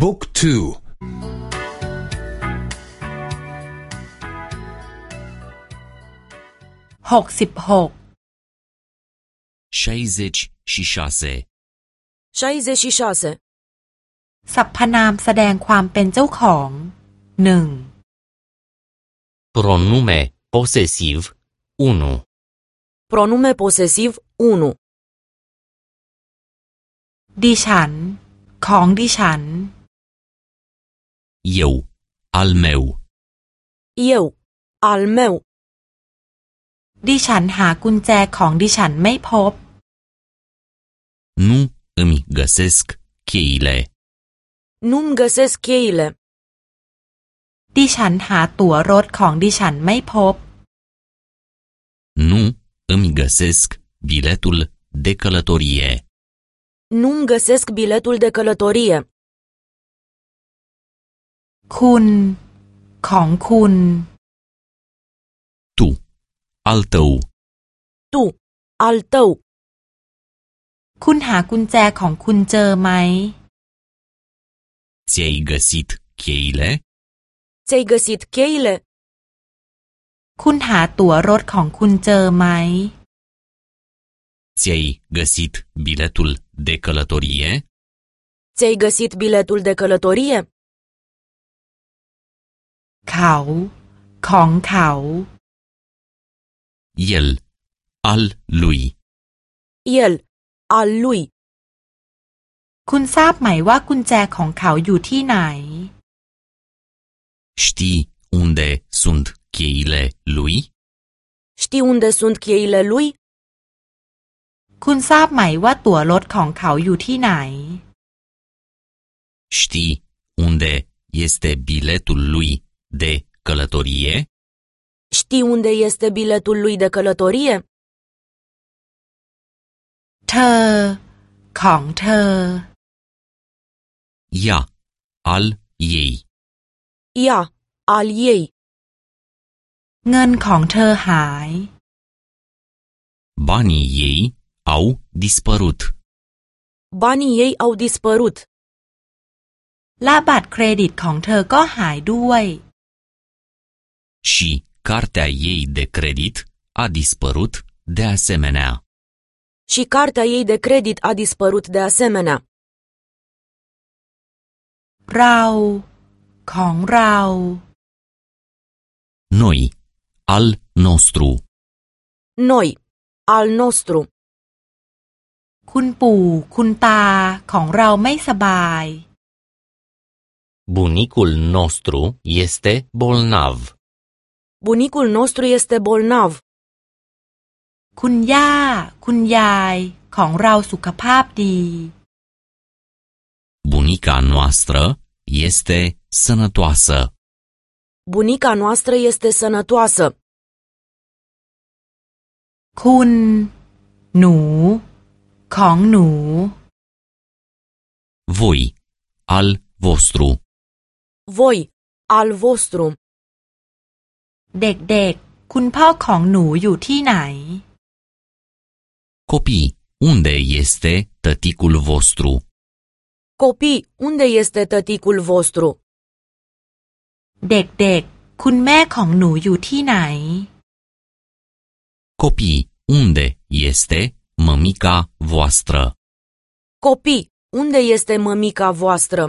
บุ๊กทูหกสิบหก șaizeci și șase 66. สรรพนามแสดงความเป็นเจ้าของหนึ่ง pronume posesiv 1 Pronume posesiv 1. ดิฉัน ของดิฉัน eu al meu Eu. Al meu. ดิฉันหากุญแจของดิฉันไม่พบ nu îmi găsesc cheile Nu-mi găsesc cheile. ดิฉันหาตั๋วรถของดิฉันไม่พบ nu îmi găsesc biletul de călătorie Nu-mi găsesc biletul de călătorie. คุณ ของคุณ tu al tău Tu. Al tău. คุณหากุญแจของคุณเจอไหม ți-ai găsit cheile Ți-ai găsit cheile? คุณหาตั๋วรถของคุณเจอไหม ți-ai găsit biletul de călătorie Ți-ai găsit biletul de călătorie? เขา ของเขา el al lui El. Al lui. คุณทราบไหมว่ากุญแจของเขาอยู่ที่ไหน știi unde sunt cheile lui Știi unde sunt cheile lui? คุณทราบไหมว่าตั๋วรถของเขาอยู่ที่ไหน știi unde este biletul lui de călătorie Știi unde este biletul lui de călătorie? เธอ ของเธอ ea al ei Ea. Al ei. เงินของเธอหาย banii ei au dispărut Banii ei au dispărut. และบัตรเครดิตของเธอก็หายด้วย și cartea ei de credit a dispărut de asemenea. Și cartea ei de credit a dispărut de asemenea. เรา ของเรา Noi, al nostru, Noi. Al nostru. คุณปู่ คุณตา ของเราไม่สบาย bunicul nostru este bolnav. Bunicul nostru este bolnav. คุณย่า คุณยาย ของเราสุขภาพดี Bunica noastră este sănătoasă. Bunica noastră este sănătoasă. คุณ หนู ของหนู Voi, al vostru, Voi. Al vostru. เด็กๆ คุณพ่อของหนูอยู่ที่ไหน copii, unde este tăticul vostru? Copii, unde este tăticul vostru? เด็กๆ คุณแม่ของหนูอยู่ที่ไหน Copii, unde este mămica voastră? Copii, unde este mămica voastră?